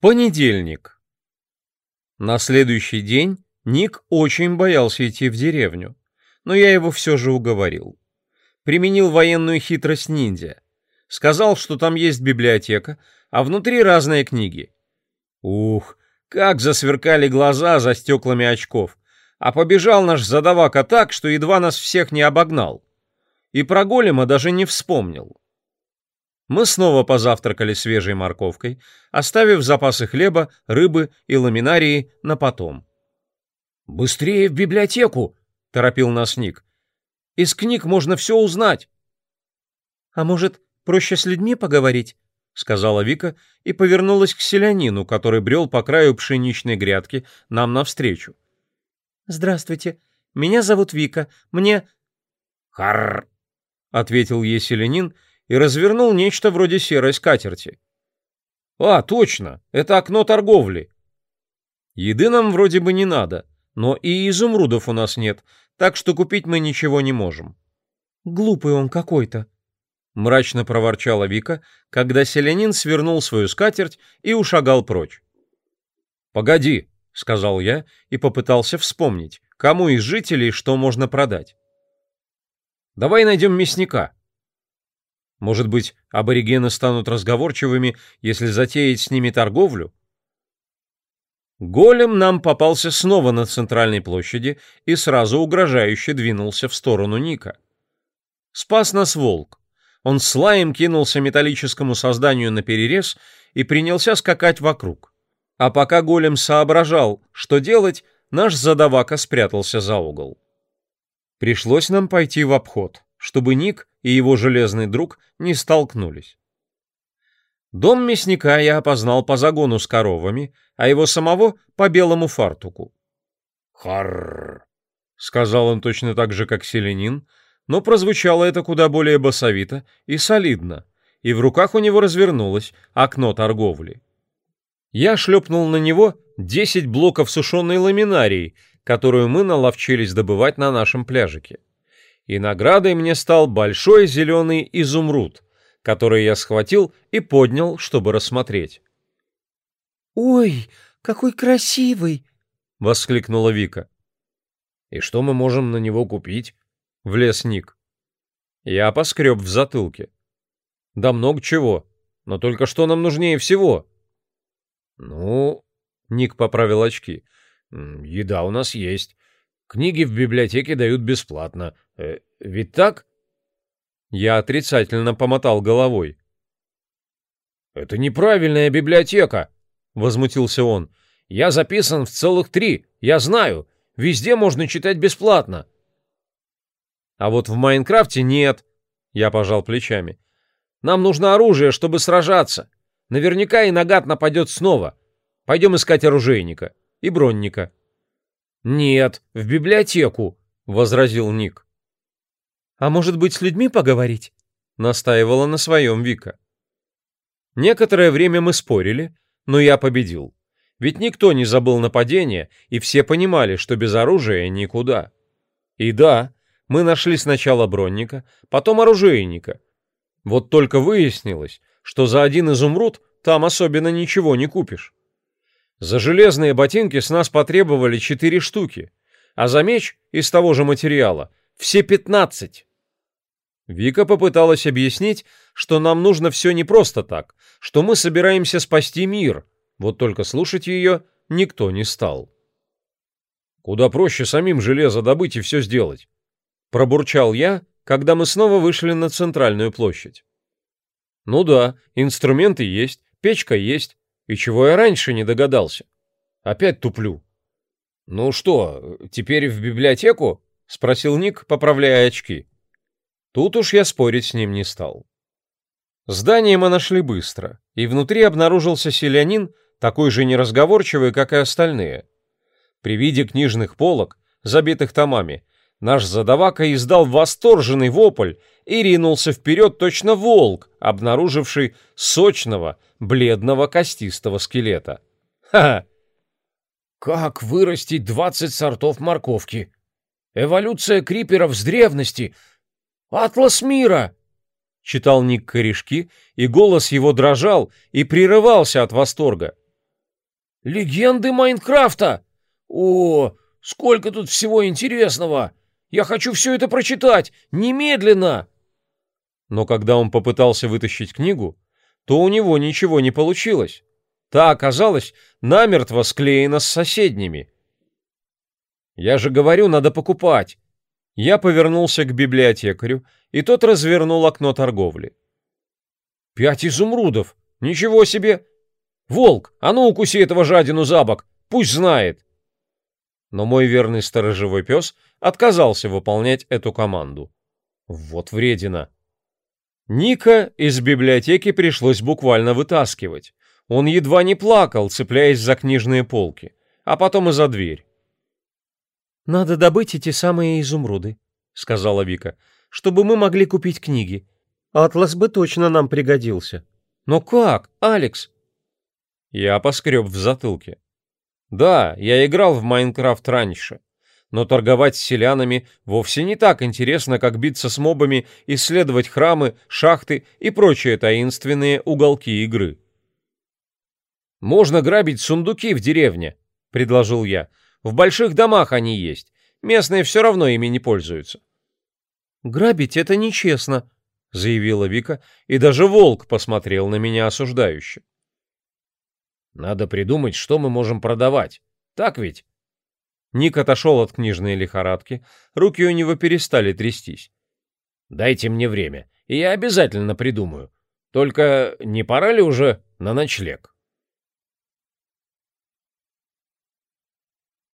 Понедельник. На следующий день Ник очень боялся идти в деревню, но я его все же уговорил. Применил военную хитрость ниндзя. Сказал, что там есть библиотека, а внутри разные книги. Ух, как засверкали глаза за стеклами очков. А побежал наш задавака так, что едва нас всех не обогнал. И про голема даже не вспомнил. Мы снова позавтракали свежей морковкой, оставив запасы хлеба, рыбы и ламинарии на потом. «Быстрее в библиотеку!» — торопил нас Ник. «Из книг можно все узнать!» «А может, проще с людьми поговорить?» — сказала Вика и повернулась к селянину, который брел по краю пшеничной грядки нам навстречу. «Здравствуйте, меня зовут Вика, мне...» «Харр!» — ответил ей селянин — и развернул нечто вроде серой скатерти. «А, точно, это окно торговли!» «Еды нам вроде бы не надо, но и изумрудов у нас нет, так что купить мы ничего не можем». «Глупый он какой-то», — мрачно проворчала Вика, когда селянин свернул свою скатерть и ушагал прочь. «Погоди», — сказал я и попытался вспомнить, кому из жителей что можно продать. «Давай найдем мясника», может быть, аборигены станут разговорчивыми, если затеять с ними торговлю? Голем нам попался снова на центральной площади и сразу угрожающе двинулся в сторону Ника. Спас нас волк. Он с лаем кинулся металлическому созданию на перерез и принялся скакать вокруг. А пока голем соображал, что делать, наш задавака спрятался за угол. Пришлось нам пойти в обход чтобы Ник и его железный друг не столкнулись. Дом мясника я опознал по загону с коровами, а его самого по белому фартуку. «Харррр!» — сказал он точно так же, как селенин, но прозвучало это куда более басовито и солидно, и в руках у него развернулось окно торговли. Я шлепнул на него десять блоков сушеной ламинарии, которую мы наловчились добывать на нашем пляжике и наградой мне стал большой зеленый изумруд, который я схватил и поднял, чтобы рассмотреть. «Ой, какой красивый!» — воскликнула Вика. «И что мы можем на него купить?» — влез Ник. Я поскреб в затылке. «Да много чего, но только что нам нужнее всего?» «Ну...» — Ник поправил очки. «Еда у нас есть. Книги в библиотеке дают бесплатно, Э, ведь так? Я отрицательно помотал головой. «Это неправильная библиотека!» — возмутился он. «Я записан в целых три, я знаю. Везде можно читать бесплатно». «А вот в Майнкрафте нет», — я пожал плечами. «Нам нужно оружие, чтобы сражаться. Наверняка и нагад нападет снова. Пойдем искать оружейника и бронника». «Нет, в библиотеку», — возразил Ник. А может быть, с людьми поговорить?» Настаивала на своем Вика. Некоторое время мы спорили, но я победил. Ведь никто не забыл нападение, и все понимали, что без оружия никуда. И да, мы нашли сначала бронника, потом оружейника. Вот только выяснилось, что за один изумруд там особенно ничего не купишь. За железные ботинки с нас потребовали четыре штуки, а за меч из того же материала все пятнадцать. Вика попыталась объяснить, что нам нужно все не просто так, что мы собираемся спасти мир, вот только слушать ее никто не стал. «Куда проще самим железо добыть и все сделать», — пробурчал я, когда мы снова вышли на центральную площадь. «Ну да, инструменты есть, печка есть, и чего я раньше не догадался. Опять туплю». «Ну что, теперь в библиотеку?» — спросил Ник, поправляя очки. Тут уж я спорить с ним не стал. Здание мы нашли быстро, и внутри обнаружился селянин, такой же неразговорчивый, как и остальные. При виде книжных полок, забитых томами, наш задавака издал восторженный вопль и ринулся вперед точно волк, обнаруживший сочного, бледного костистого скелета. Ха! -ха. Как вырастить 20 сортов морковки? Эволюция криперов с древности «Атлас мира!» — читал Ник корешки, и голос его дрожал и прерывался от восторга. «Легенды Майнкрафта! О, сколько тут всего интересного! Я хочу все это прочитать! Немедленно!» Но когда он попытался вытащить книгу, то у него ничего не получилось. Та оказалась намертво склеена с соседними. «Я же говорю, надо покупать!» Я повернулся к библиотекарю, и тот развернул окно торговли. «Пять изумрудов! Ничего себе! Волк, а ну укуси этого жадину за бок! Пусть знает!» Но мой верный сторожевой пес отказался выполнять эту команду. Вот вредина! Ника из библиотеки пришлось буквально вытаскивать. Он едва не плакал, цепляясь за книжные полки, а потом и за дверь. «Надо добыть эти самые изумруды», — сказала Вика, — «чтобы мы могли купить книги. Атлас бы точно нам пригодился». «Но как, Алекс?» Я поскреб в затылке. «Да, я играл в Майнкрафт раньше, но торговать с селянами вовсе не так интересно, как биться с мобами, исследовать храмы, шахты и прочие таинственные уголки игры». «Можно грабить сундуки в деревне», — предложил я. В больших домах они есть. Местные все равно ими не пользуются. «Грабить это нечестно», — заявила Вика, и даже волк посмотрел на меня осуждающе. «Надо придумать, что мы можем продавать. Так ведь?» Ник отошел от книжной лихорадки, руки у него перестали трястись. «Дайте мне время, и я обязательно придумаю. Только не пора ли уже на ночлег?»